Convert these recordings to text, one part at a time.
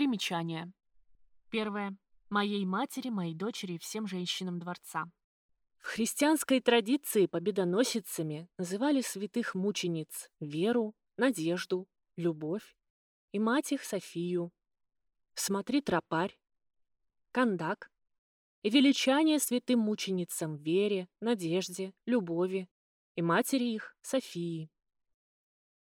Примечание. Первое. Моей матери, моей дочери и всем женщинам дворца. В христианской традиции победоносицами называли святых мучениц Веру, Надежду, Любовь и мать их Софию. Смотри тропарь, Кандак и величание святым мученицам Вере, Надежде, Любови и матери их Софии.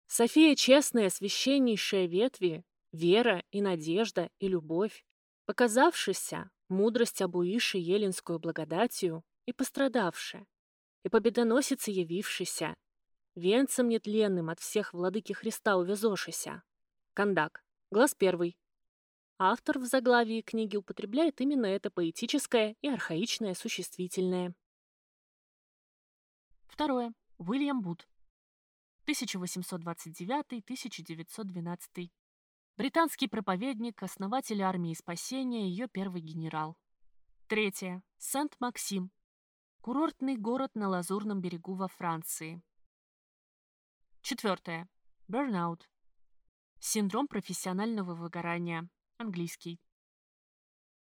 София честная, священнейшая ветви, вера и надежда и любовь, показавшаяся мудрость обуиши еленскую благодатью и пострадавшая, и победоносица явившийся, венцем нетленным от всех владыки Христа увезошися. Кандак. Глаз первый. Автор в заглавии книги употребляет именно это поэтическое и архаичное существительное. Второе. Уильям Бут. 1829-1912. Британский проповедник, основатель армии спасения, ее первый генерал. Третье. Сент-Максим. Курортный город на Лазурном берегу во Франции. Четвертое. Burnout. Синдром профессионального выгорания. Английский.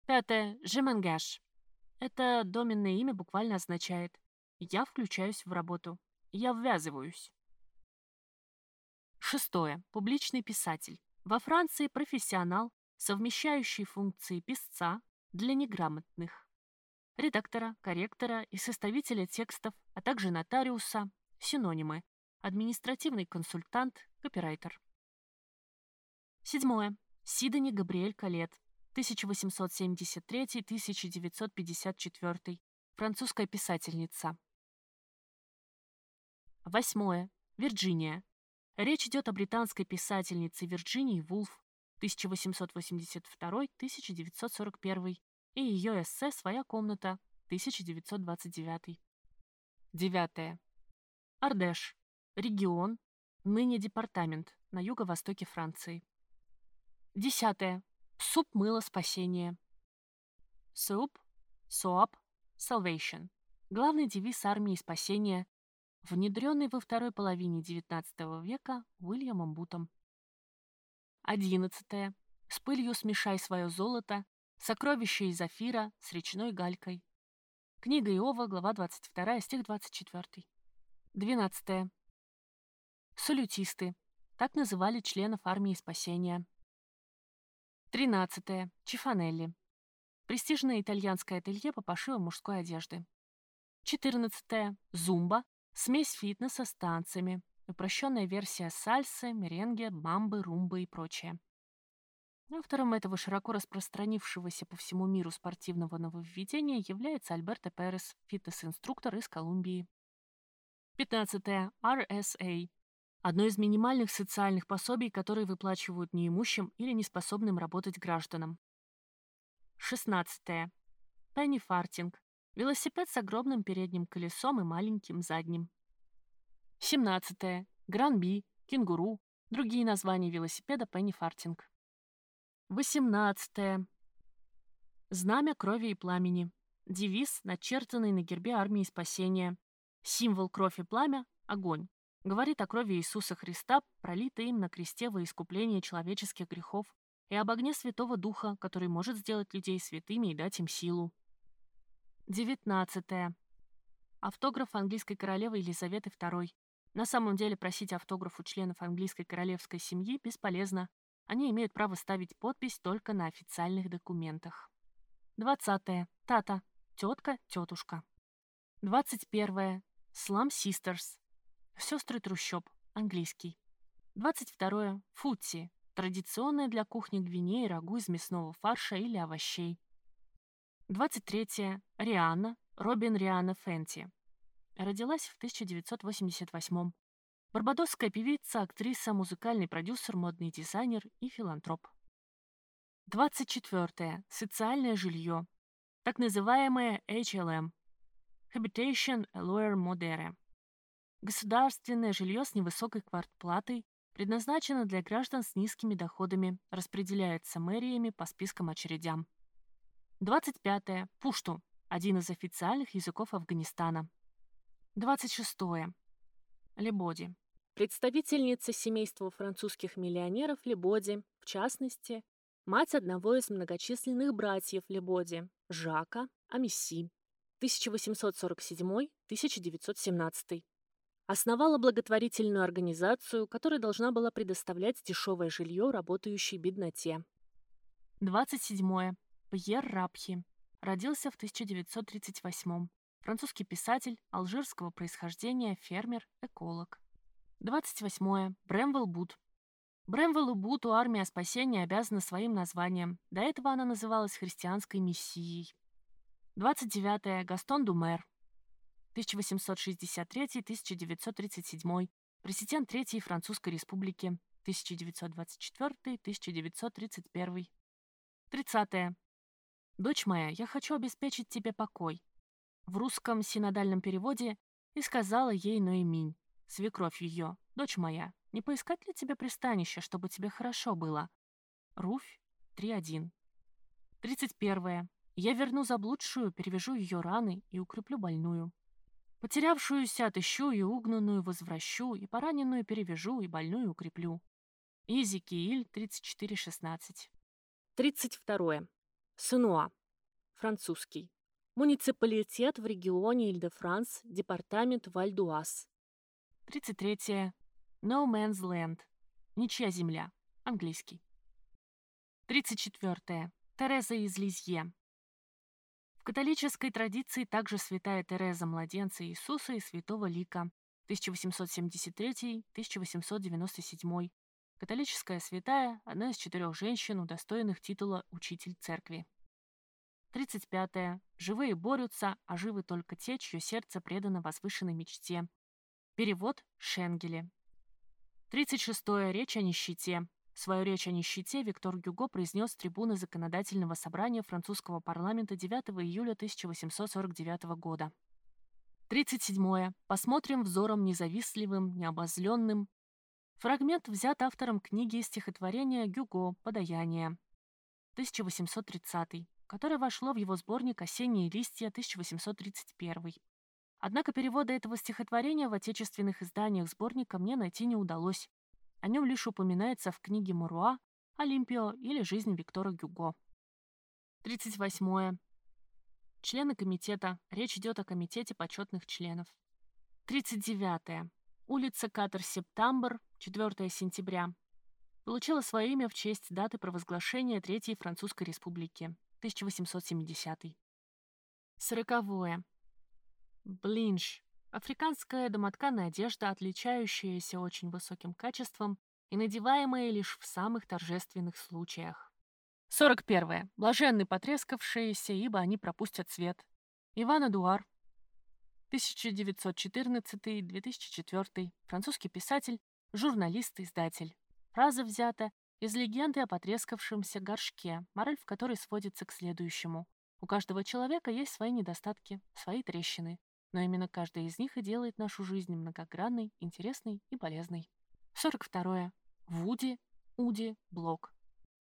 Пятое. Жемангаш. Это доменное имя буквально означает «я включаюсь в работу», «я ввязываюсь». Шестое. Публичный писатель. Во Франции профессионал, совмещающий функции писца для неграмотных редактора, корректора и составителя текстов, а также нотариуса, синонимы, административный консультант, копирайтер. Седьмое. Сидони Габриэль Калет, 1873-1954, французская писательница. Восьмое. Вирджиния. Речь идет о британской писательнице Вирджинии Вулф, 1882-1941, и ее эссе «Своя комната», 1929. Девятое. Ардеш. Регион. Ныне департамент. На юго-востоке Франции. Десятое. Суп мыло спасения. Суп, соап, salvation. Главный девиз армии спасения, внедренный во второй половине XIX века Уильямом Бутом. Одиннадцатое. С пылью смешай свое золото, Сокровище из Афира с речной галькой. Книга Иова, глава 22, стих 24. 12. Салютисты. Так называли членов армии спасения. 13. Чифанелли. Престижное итальянское ателье по пошиву мужской одежды. 14. Зумба. Смесь фитнеса с танцами. Упрощенная версия сальсы, меренге, мамбы, румбы и прочее. Автором этого широко распространившегося по всему миру спортивного нововведения является Альберто Перес, фитнес-инструктор из Колумбии. 15. RSA. Одно из минимальных социальных пособий, которые выплачивают неимущим или неспособным работать гражданам. 16. Пеннифартинг. Велосипед с огромным передним колесом и маленьким задним. 17. Гранби, кенгуру, другие названия велосипеда пеннифартинг. 18. Знамя крови и пламени. Девиз, начертанный на гербе армии спасения. Символ кровь и пламя – огонь. Говорит о крови Иисуса Христа, пролитой им на кресте во искупление человеческих грехов, и об огне Святого Духа, который может сделать людей святыми и дать им силу. 19. Автограф английской королевы Елизаветы II. На самом деле просить автограф у членов английской королевской семьи бесполезно, они имеют право ставить подпись только на официальных документах. 20. Тата. Тетка, тетушка. 21. Слам Sisters. Сестры трущоб. Английский. 22. Футси. Традиционное для кухни Гвинеи рагу из мясного фарша или овощей. 23. Рианна. Робин Рианна Фенти. Родилась в 1988 Барбадосская певица, актриса, музыкальный продюсер, модный дизайнер и филантроп. 24. Социальное жилье. Так называемое HLM. Habitation Lower Modere. Государственное жилье с невысокой квартплатой предназначено для граждан с низкими доходами, распределяется мэриями по спискам очередям. 25. Пушту. Один из официальных языков Афганистана. 26. Лебоди представительница семейства французских миллионеров Лебоди, в частности, Мать одного из многочисленных братьев Лебоди, Жака Амиси, 1847-1917. Основала благотворительную организацию, которая должна была предоставлять дешевое жилье работающей бедноте. 27. Пьер Рапхи. Родился в 1938 Французский писатель, алжирского происхождения, фермер, эколог. 28. Брэмвелл Бут. Брэмвеллу Буту армия спасения обязана своим названием. До этого она называлась христианской миссией. 29. Гастон Думер. 1863-1937. Президент Третьей Французской Республики. 1924-1931. 30. Дочь моя, я хочу обеспечить тебе покой. В русском синодальном переводе и сказала ей Ноэминь, свекровь ее, дочь моя, не поискать ли тебе пристанище, чтобы тебе хорошо было? Руфь 3.1. 31. Я верну заблудшую, перевяжу ее раны и укреплю больную. Потерявшуюся отыщу и угнанную возвращу, и пораненную перевяжу, и больную укреплю. Изикииль 34.16. 32. Сенуа. Французский. Муниципалитет в регионе Иль-де-Франс, департамент Вальдуаз. 33. No Man's Land. Ничья земля. Английский. 34. Тереза из Лизье. В католической традиции также святая Тереза Младенца Иисуса и святого Лика 1873-1897. Католическая святая – одна из четырех женщин, удостоенных титула «Учитель церкви». 35. -е. Живые борются, а живы только те, чье сердце предано возвышенной мечте. Перевод Шенгеле. 36. -е. Речь о нищете. Свою речь о нищете Виктор Гюго произнес с трибуны Законодательного собрания французского парламента 9 июля 1849 года. 37. Посмотрим взором независтливым, необозленным. Фрагмент взят автором книги стихотворения Гюго «Подаяние» 1830, которое вошло в его сборник «Осенние листья» 1831. Однако перевода этого стихотворения в отечественных изданиях сборника мне найти не удалось, о нем лишь упоминается в книге Муруа «Олимпио» или «Жизнь Виктора Гюго». 38. Члены комитета. Речь идет о комитете почетных членов. 39. Улица Катер-Септамбр, 4 сентября. Получила свое имя в честь даты провозглашения Третьей Французской Республики, 1870. 40. Блинш. Африканская домотканая одежда, отличающаяся очень высоким качеством и надеваемая лишь в самых торжественных случаях. 41. Блаженны потрескавшиеся, ибо они пропустят свет. Иван Эдуар. 1914-2004. Французский писатель, журналист издатель. Фраза взята из легенды о потрескавшемся горшке, мораль в которой сводится к следующему. У каждого человека есть свои недостатки, свои трещины но именно каждая из них и делает нашу жизнь многогранной, интересной и полезной. 42. Вуди, Уди, Блок.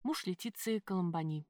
Муж Летиции Коломбани.